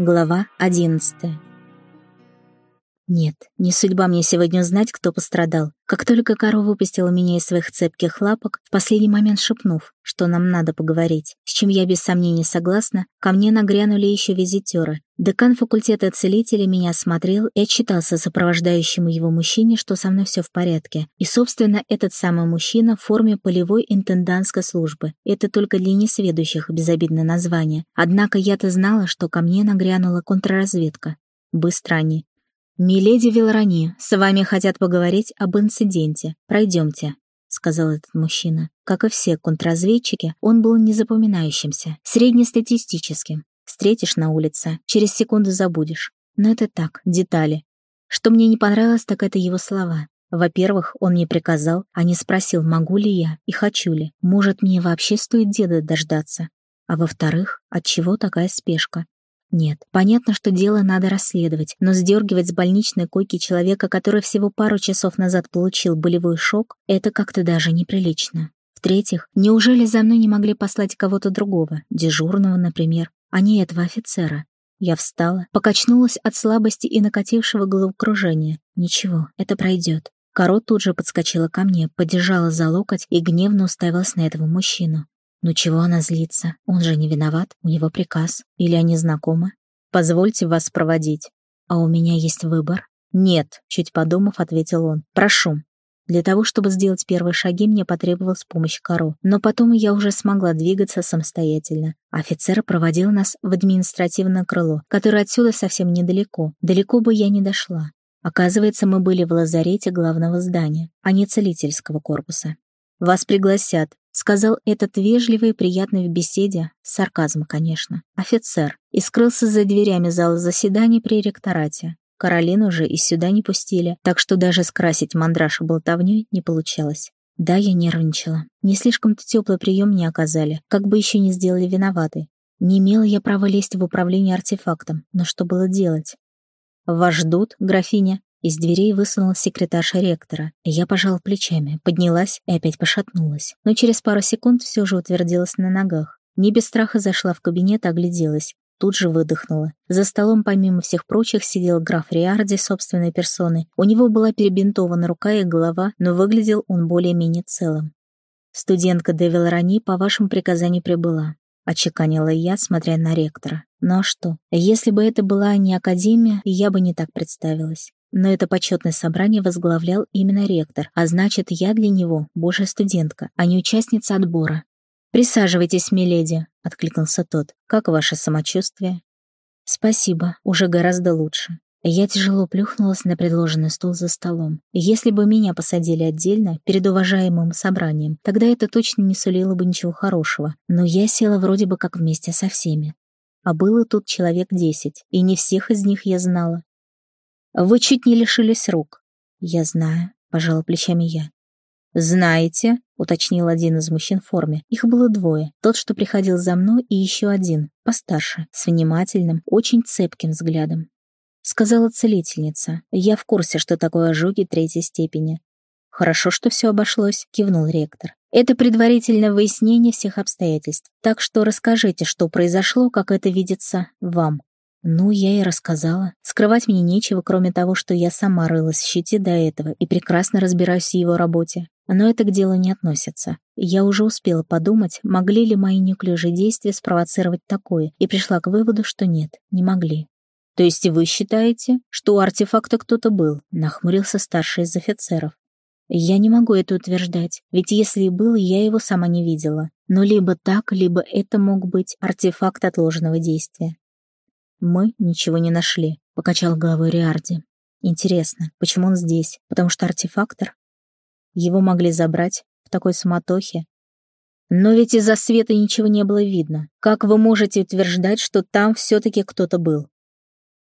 Глава одиннадцатая. Нет, не судьба мне сегодня узнать, кто пострадал. Как только Каро выпустила меня из своих цепких лапок, в последний момент шепнув, что нам надо поговорить, с чем я без сомнений согласна, ко мне нагрянули еще визитеры. Декан факультета целителей меня осмотрел и отчитался сопровождающему его мужчине, что со мной все в порядке. И, собственно, этот самый мужчина в форме полевой интендантской службы. Это только для несведущих безобидное название. Однако я-то знала, что ко мне нагрянула контрразведка. Быстро они. «Миледи Виларани, с вами хотят поговорить об инциденте. Пройдемте», — сказал этот мужчина. Как и все контрразведчики, он был незапоминающимся, среднестатистическим. Встретишь на улице, через секунду забудешь. Но это так, детали. Что мне не понравилось, так это его слова. Во-первых, он мне приказал, а не спросил, могу ли я и хочу ли. Может, мне вообще стоит деда дождаться. А во-вторых, от чего такая спешка? Нет, понятно, что дело надо расследовать, но сдергивать с больничной койки человека, который всего пару часов назад получил болевой шок, это как-то даже неприлично. В-третьих, неужели за мной не могли послать кого-то другого, дежурного, например, а не этого офицера? Я встала, покачнулась от слабости и накатившего головокружения. Ничего, это пройдет. Коро тут же подскочила ко мне, подержала за локоть и гневно уставилась на этого мужчину. Ну чего она злится? Он же не виноват, у него приказ. Или они знакомы? Позвольте вас проводить. А у меня есть выбор? Нет, чуть подумав, ответил он. Прошу. Для того, чтобы сделать первые шаги, мне потребовалась помощь Каро, но потом я уже смогла двигаться самостоятельно. Офицер проводил нас в административное крыло, которое отсюда совсем недалеко. Далеко бы я не дошла. Оказывается, мы были в лазарете главного здания, а не целительского корпуса. «Вас пригласят», — сказал этот вежливый и приятный в беседе, сарказм, конечно, офицер, и скрылся за дверями зала заседаний при ректорате. Каролину же и сюда не пустили, так что даже скрасить мандраж болтовней не получалось. Да, я нервничала. Не слишком-то теплый прием не оказали, как бы еще не сделали виноваты. Не имела я права лезть в управление артефактом, но что было делать? «Вас ждут, графиня?» Из дверей высунулась секретарша ректора. Я пожала плечами, поднялась и опять пошатнулась. Но через пару секунд все же утвердилась на ногах. Не без страха зашла в кабинет, огляделась. Тут же выдохнула. За столом, помимо всех прочих, сидел граф Риарди собственной персоной. У него была перебинтована рука и голова, но выглядел он более-менее целым. «Студентка Девил Рани по вашему приказанию прибыла», — отчеканила я, смотря на ректора. «Ну а что? Если бы это была не академия, я бы не так представилась. Но это почетное собрание возглавлял именно ректор, а значит, я для него больше студентка, а не участница отбора. «Присаживайтесь, миледи», — откликнулся тот. «Как ваше самочувствие?» «Спасибо, уже гораздо лучше». Я тяжело плюхнулась на предложенный стул за столом. Если бы меня посадили отдельно, перед уважаемым собранием, тогда это точно не сулило бы ничего хорошего. Но я села вроде бы как вместе со всеми. А было тут человек десять, и не всех из них я знала. Вы чуть не лишились рук. Я знаю, пожала плечами я. «Знаете», — уточнил один из мужчин в форме. Их было двое. Тот, что приходил за мной, и еще один, постарше, с внимательным, очень цепким взглядом. Сказала целительница. «Я в курсе, что такое ожоги третьей степени». «Хорошо, что все обошлось», — кивнул ректор. «Это предварительное выяснение всех обстоятельств. Так что расскажите, что произошло, как это видится вам». Ну, я и рассказала. Скрывать мне нечего, кроме того, что я сама рылась в щите до этого и прекрасно разбираюсь в его работе. Но это к делу не относится. Я уже успела подумать, могли ли мои неуклюжие действия спровоцировать такое, и пришла к выводу, что нет, не могли. «То есть вы считаете, что у артефакта кто-то был?» — нахмурился старший из офицеров. «Я не могу это утверждать, ведь если и был, я его сама не видела. Но либо так, либо это мог быть артефакт отложенного действия. «Мы ничего не нашли», — покачал головой Риарди. «Интересно, почему он здесь? Потому что артефактор? Его могли забрать в такой суматохе. Но ведь из-за света ничего не было видно. Как вы можете утверждать, что там все-таки кто-то был?»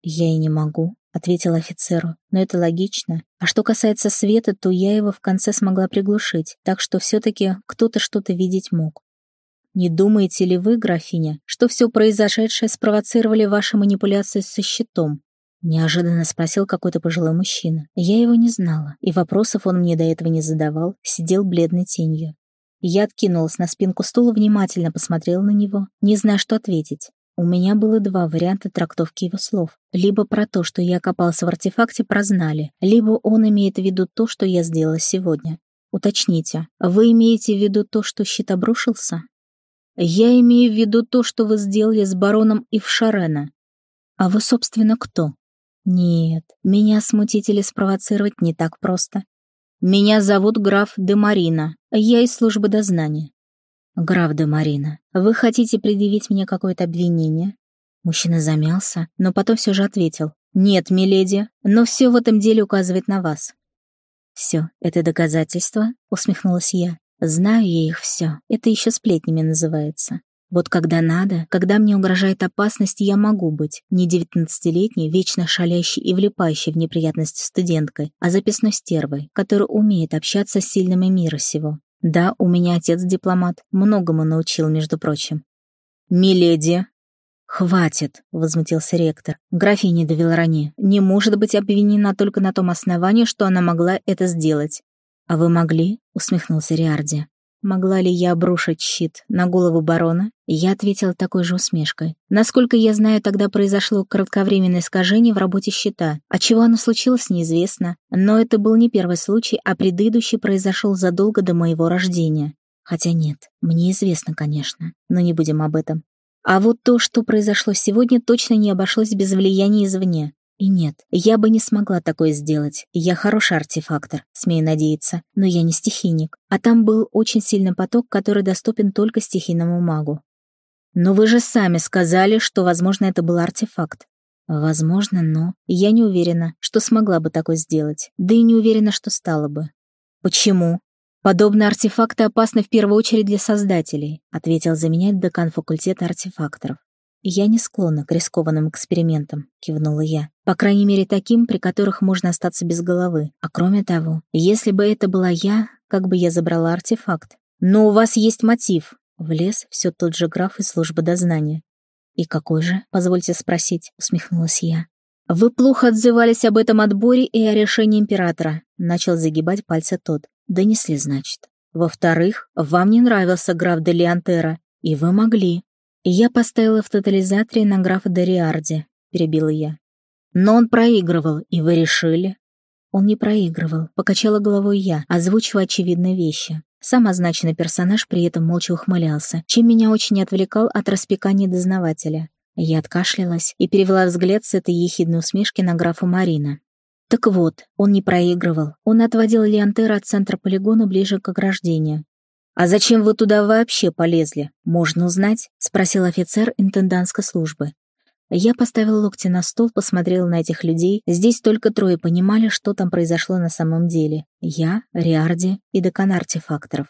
«Я и не могу», — ответил офицеру. «Но это логично. А что касается света, то я его в конце смогла приглушить, так что все-таки кто-то что-то видеть мог. Не думаете ли вы, графиня, что все произошедшее спровоцировали ваши манипуляции со щитом? Неожиданно спросил какой-то пожилой мужчина. Я его не знала, и вопросов он мне до этого не задавал, сидел бледной тенью. Я откинулась на спинку стула, внимательно посмотрела на него, не зная, что ответить. У меня было два варианта трактовки его слов. Либо про то, что я копался в артефакте, прознали, либо он имеет в виду то, что я сделала сегодня. Уточните, вы имеете в виду то, что щит обрушился? Я имею в виду то, что вы сделали с бароном Ившарена. А вы, собственно, кто? Нет, меня смутить или спровоцировать не так просто. Меня зовут граф де Марина, я из службы дознания. Граф де Марина, вы хотите предъявить мне какое-то обвинение? Мужчина замялся, но потом все же ответил. «Нет, миледи, но все в этом деле указывает на вас. «Все, это доказательство?» — усмехнулась я. «Знаю я их все. Это еще сплетнями называется. Вот когда надо, когда мне угрожает опасность, я могу быть не девятнадцатилетней, вечно шалящей и влипающей в неприятности студенткой, а записной стервой, которая умеет общаться с сильными мира сего. Да, у меня отец дипломат, многому научил, между прочим. «Миледи!» «Хватит», — возмутился ректор. «Графиня де не может быть обвинена только на том основании, что она могла это сделать». «А вы могли?» — усмехнулся Риарди. «Могла ли я обрушить щит на голову барона?» Я ответила такой же усмешкой. Насколько я знаю, тогда произошло кратковременное искажение в работе щита. От чего оно случилось, неизвестно. Но это был не первый случай, а предыдущий произошел задолго до моего рождения. Хотя нет, мне известно, конечно, но не будем об этом. А вот то, что произошло сегодня, точно не обошлось без влияния извне. И нет, я бы не смогла такое сделать. Я хороший артефактор, смею надеяться, но я не стихийник. А там был очень сильный поток, который доступен только стихийному магу. Но вы же сами сказали, что, возможно, это был артефакт. Возможно, но я не уверена, что смогла бы такое сделать. Да и не уверена, что стала бы. Почему? «Подобные артефакты опасны в первую очередь для создателей», ответил за меня декан факультета артефакторов. «Я не склонна к рискованным экспериментам», — кивнула я. «По крайней мере, таким, при которых можно остаться без головы. А кроме того, если бы это была я, как бы я забрала артефакт? Но у вас есть мотив», — влез все тот же граф из службы дознания. «И какой же, позвольте спросить», — усмехнулась я. «Вы плохо отзывались об этом отборе и о решении императора», — начал загибать пальцы тот. Донесли, значит. Во-вторых, вам не нравился граф де Леонтера, и вы могли. Я поставила в тотализаторе на графа де Риарди, перебила я. Но он проигрывал, и вы решили. Он не проигрывал, покачала головой я, озвучивая очевидные вещи. Сам означенный персонаж при этом молча ухмылялся, чем меня очень отвлекал от распекания дознавателя. Я откашлялась и перевела взгляд с этой ехидной усмешки на графа Марина. Так вот, он не проигрывал. Он отводил Леонтера от центра полигона ближе к ограждению. «А зачем вы туда вообще полезли? Можно узнать?» — спросил офицер интендантской службы. Я поставил локти на стол, посмотрел на этих людей. Здесь только трое понимали, что там произошло на самом деле. Я, Риарди и декан артефакторов.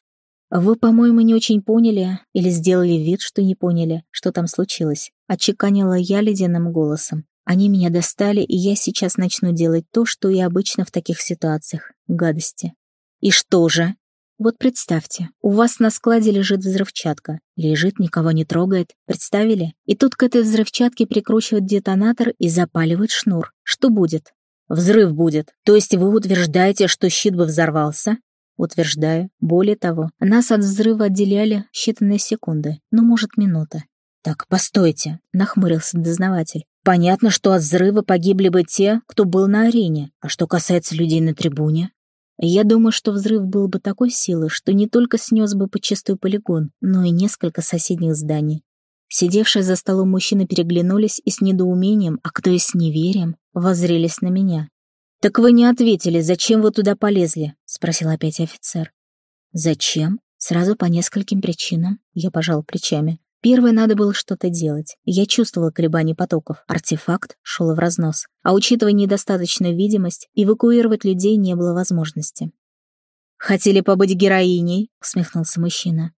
«Вы, по-моему, не очень поняли или сделали вид, что не поняли, что там случилось», — отчеканила я ледяным голосом. Они меня достали, и я сейчас начну делать то, что и обычно в таких ситуациях. Гадости. И что же? Вот представьте, у вас на складе лежит взрывчатка. Лежит, никого не трогает. Представили? И тут к этой взрывчатке прикручивают детонатор и запаливают шнур. Что будет? Взрыв будет. То есть вы утверждаете, что щит бы взорвался? Утверждаю. Более того, нас от взрыва отделяли считанные секунды, ну, может, минута. «Так, постойте», — нахмурился дознаватель. Понятно, что от взрыва погибли бы те, кто был на арене. А что касается людей на трибуне? Я думаю, что взрыв был бы такой силы, что не только снес бы почистую полигон, но и несколько соседних зданий. Сидевшие за столом мужчины переглянулись и с недоумением, а кто и с неверием, воззрелись на меня. «Так вы не ответили, зачем вы туда полезли?» — спросил опять офицер. «Зачем?» Сразу по нескольким причинам. Я пожал плечами. Первое надо было что-то делать. Я чувствовала колебания потоков. Артефакт шел в разнос. А учитывая недостаточную видимость, эвакуировать людей не было возможности. «Хотели побыть героиней?» — усмехнулся мужчина.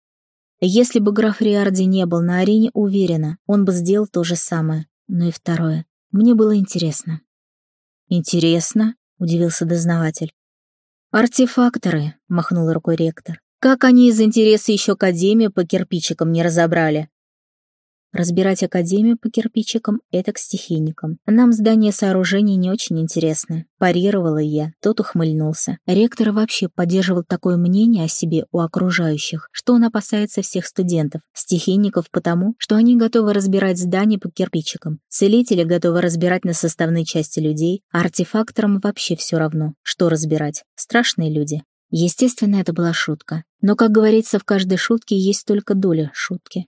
Если бы граф Риарди не был на арене, уверена, он бы сделал то же самое. Но и второе. Мне было интересно. «Интересно?» — удивился дознаватель. «Артефакторы», — махнул рукой ректор. Как они из интереса еще Академию по кирпичикам не разобрали? Разбирать академию по кирпичикам — это к стихийникам. Нам здание сооружений не очень интересно. Парировала я, тот ухмыльнулся. Ректор вообще поддерживал такое мнение о себе у окружающих, что он опасается всех студентов. Стихийников потому, что они готовы разбирать здания по кирпичикам. Целители готовы разбирать на составные части людей, а артефакторам вообще все равно, что разбирать. Страшные люди. Естественно, это была шутка. Но, как говорится, в каждой шутке есть только доля шутки.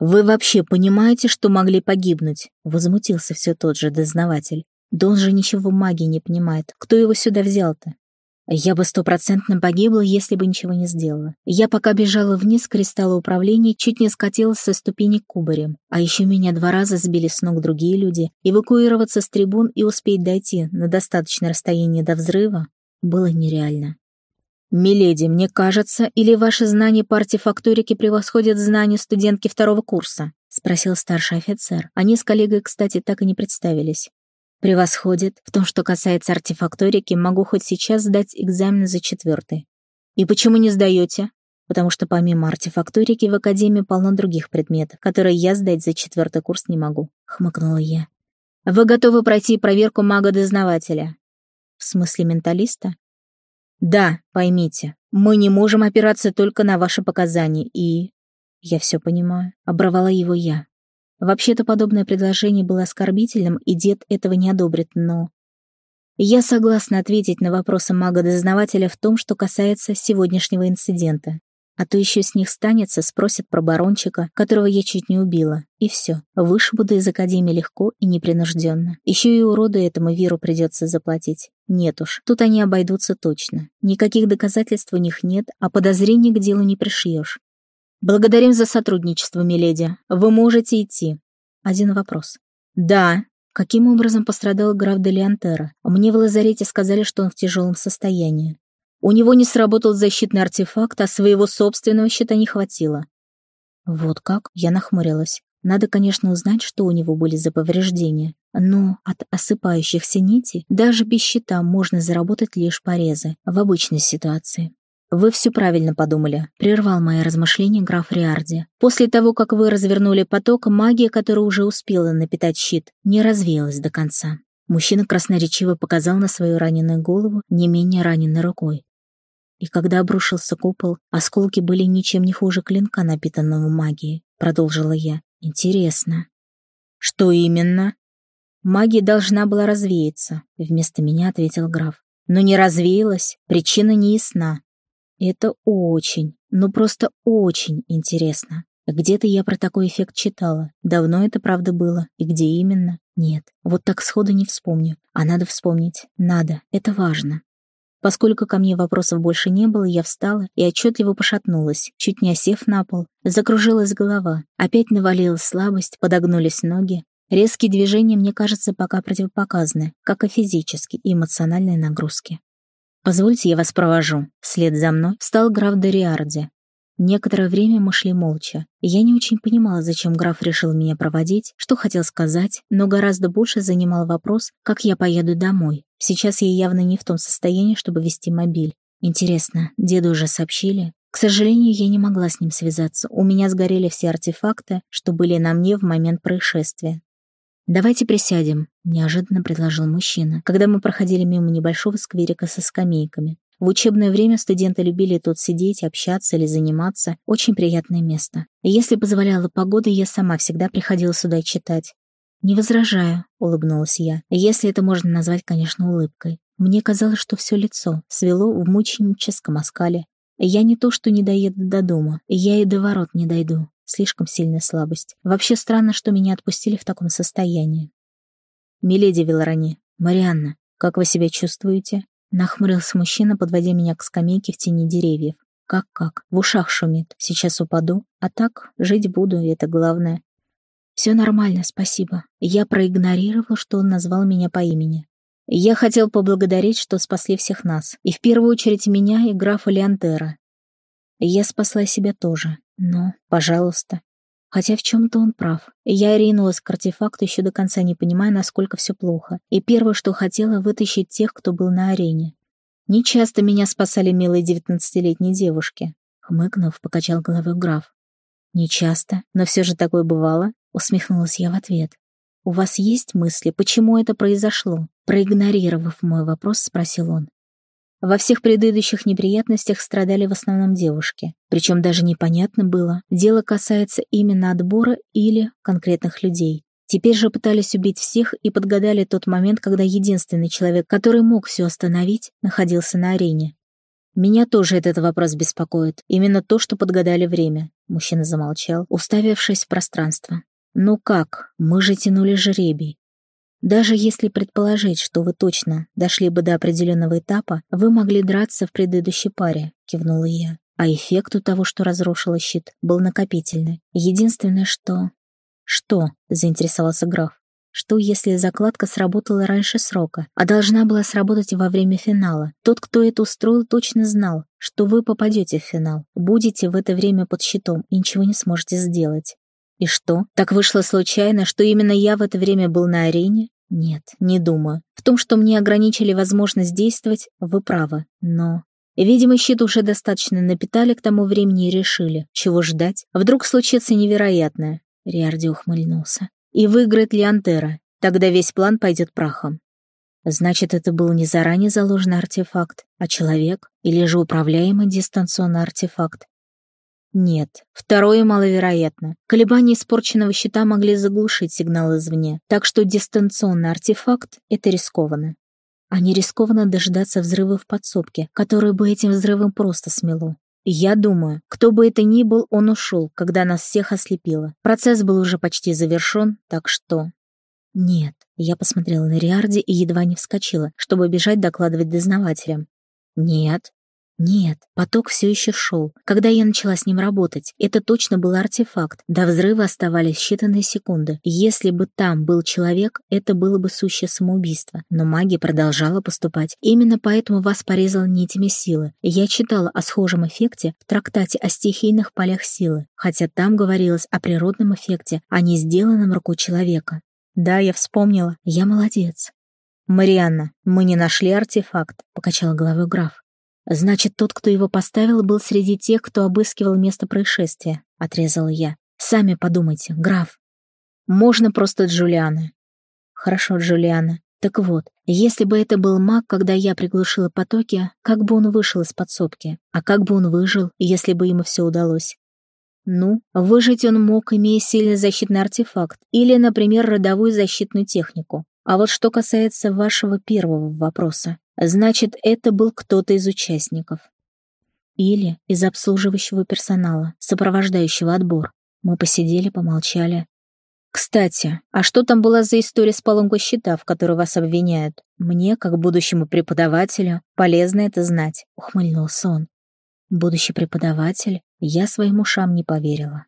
«Вы вообще понимаете, что могли погибнуть?» — возмутился все тот же дознаватель. «Да он же ничего магии не понимает. Кто его сюда взял-то?» Я бы стопроцентно погибла, если бы ничего не сделала. Я пока бежала вниз кристалла управления, чуть не скатилась со ступени кубарем. А еще меня два раза сбили с ног другие люди. Эвакуироваться с трибун и успеть дойти на достаточное расстояние до взрыва было нереально. «Миледи, мне кажется, или ваши знания по артефакторике превосходят знания студентки второго курса?» — спросил старший офицер. Они с коллегой, кстати, так и не представились. «Превосходит. В том, что касается артефакторики, могу хоть сейчас сдать экзамен за четвертый. И почему не сдаете? Потому что помимо артефакторики в Академии полно других предметов, которые я сдать за четвертый курс не могу», — хмыкнула я. «Вы готовы пройти проверку мага-дознавателя?» «В смысле менталиста?» Да, поймите, мы не можем опираться только на ваши показания и... Я все понимаю. Оборвала его я. Вообще-то подобное предложение было оскорбительным, и дед этого не одобрит, но... Я согласна ответить на вопросы мага-дознавателя в том, что касается сегодняшнего инцидента. А то еще с них станется, спросят про барончика, которого я чуть не убила. И все. Вышибуду из академии легко и непринужденно. Еще и уроду этому Виру придется заплатить. Нет уж, тут они обойдутся точно. Никаких доказательств у них нет, а подозрений к делу не пришьешь. Благодарим за сотрудничество, миледи. Вы можете идти. Один вопрос. Да. Каким образом пострадал граф Делиантера? Мне в лазарете сказали, что он в тяжелом состоянии. У него не сработал защитный артефакт, а своего собственного щита не хватило. Вот как? Я нахмурилась. Надо, конечно, узнать, что у него были за повреждения. Но от осыпающихся нитей даже без щита можно заработать лишь порезы в обычной ситуации. «Вы все правильно подумали», — прервал мои размышления граф Риарди. «После того, как вы развернули поток, магия, которая уже успела напитать щит, не развеялась до конца». Мужчина красноречиво показал на свою раненую голову не менее раненой рукой. И когда обрушился купол, осколки были ничем не хуже клинка, напитанного магией, продолжила я. Интересно. Что именно? Магия должна была развеяться, вместо меня ответил граф. Но не развеялась, причина не ясна. Это очень, ну просто очень интересно. Где-то я про такой эффект читала. Давно это правда было. И где именно? Нет. Вот так сходу не вспомню. А надо вспомнить. Надо. Это важно. Поскольку ко мне вопросов больше не было, я встала и отчетливо пошатнулась, чуть не осев на пол. Закружилась голова, опять навалилась слабость, подогнулись ноги. Резкие движения, мне кажется, пока противопоказаны, как и физические и эмоциональные нагрузки. «Позвольте, я вас провожу». Вслед за мной встал граф Дориарди, Некоторое время мы шли молча. Я не очень понимала, зачем граф решил меня проводить, что хотел сказать, но гораздо больше занимал вопрос, как я поеду домой. Сейчас я явно не в том состоянии, чтобы вести мобиль. Интересно, деду уже сообщили? К сожалению, я не могла с ним связаться. У меня сгорели все артефакты, что были на мне в момент происшествия. «Давайте присядем», — неожиданно предложил мужчина, когда мы проходили мимо небольшого скверика со скамейками. В учебное время студенты любили тут сидеть, общаться или заниматься. Очень приятное место. Если позволяла погода, я сама всегда приходила сюда читать. «Не возражаю», — улыбнулась я. «Если это можно назвать, конечно, улыбкой. Мне казалось, что все лицо свело в мученическом оскале. Я не то, что не доеду до дома, я и до ворот не дойду. Слишком сильная слабость. Вообще странно, что меня отпустили в таком состоянии. «Миледи Виларани, Марианна, как вы себя чувствуете?» Нахмурился мужчина, подводя меня к скамейке в тени деревьев. Как-как? В ушах шумит. Сейчас упаду. А так, жить буду, и это главное. Все нормально, спасибо. Я проигнорировал, что он назвал меня по имени. Я хотел поблагодарить, что спасли всех нас. И в первую очередь меня и графа Леонтера. Я спасла себя тоже. Но, пожалуйста, Хотя в чем-то он прав. Я ринулась к артефакту, еще до конца не понимая, насколько все плохо. И первое, что хотела, вытащить тех, кто был на арене. Не часто меня спасали милые девятнадцатилетние девушки. Хмыкнув, покачал головой граф. «Не часто, но все же такое бывало», — усмехнулась я в ответ. «У вас есть мысли, почему это произошло?» Проигнорировав мой вопрос, спросил он. Во всех предыдущих неприятностях страдали в основном девушки. Причем даже непонятно было, дело касается именно отбора или конкретных людей. Теперь же пытались убить всех и подгадали тот момент, когда единственный человек, который мог все остановить, находился на арене. «Меня тоже этот вопрос беспокоит. Именно то, что подгадали время». Мужчина замолчал, уставившись в пространство. «Ну как? Мы же тянули жребий. Даже если предположить, что вы точно дошли бы до определенного этапа, вы могли драться в предыдущей паре», — кивнула я. А эффект у того, что разрушила щит, был накопительный. Единственное, что... «Что?» — заинтересовался граф. Что, если закладка сработала раньше срока, а должна была сработать во время финала? Тот, кто это устроил, точно знал, что вы попадете в финал, будете в это время под щитом и ничего не сможете сделать. И что? Так вышло случайно, что именно я в это время был на арене? Нет, не думаю. В том, что мне ограничили возможность действовать, вы правы, но... Видимо, щит уже достаточно напитали к тому времени и решили, чего ждать. Вдруг случится невероятное. Риарди ухмыльнулся. И выиграет ли Антера? Тогда весь план пойдет прахом. Значит, это был не заранее заложенный артефакт, а человек или же управляемый дистанционный артефакт. Нет, второе маловероятно. Колебания испорченного щита могли заглушить сигнал извне, так что дистанционный артефакт — это рискованно. А не рискованно дождаться взрыва в подсобке, который бы этим взрывом просто смело. Я думаю, кто бы это ни был, он ушел, когда нас всех ослепило. Процесс был уже почти завершен, так что... Нет, я посмотрела на Риарди и едва не вскочила, чтобы бежать докладывать дознавателям. Нет, нет, поток все еще шел. Когда я начала с ним работать, это точно был артефакт. До взрыва оставались считанные секунды. Если бы там был человек, это было бы сущее самоубийство. Но магия продолжала поступать. Именно поэтому вас порезала нитями силы. Я читала о схожем эффекте в трактате о стихийных полях силы, хотя там говорилось о природном эффекте, а не сделанном рукой человека. Да, я вспомнила. Я молодец. «Марианна, мы не нашли артефакт», — покачала головой граф. «Значит, тот, кто его поставил, был среди тех, кто обыскивал место происшествия», — отрезала я. «Сами подумайте, граф. Можно просто Джулиана». «Хорошо, Джулиана. Так вот, если бы это был маг, когда я приглушила потоки, как бы он вышел из подсобки? А как бы он выжил, если бы ему все удалось? Ну, выжить он мог, имея сильный защитный артефакт или, например, родовую защитную технику. А вот что касается вашего первого вопроса, Значит, это был кто-то из участников. Или из обслуживающего персонала, сопровождающего отбор. Мы посидели, помолчали. «Кстати, а что там была за история с поломкой щита, в которой вас обвиняют? Мне, как будущему преподавателю, полезно это знать», — ухмыльнулся он. «Будущий преподаватель?» Я своим ушам не поверила.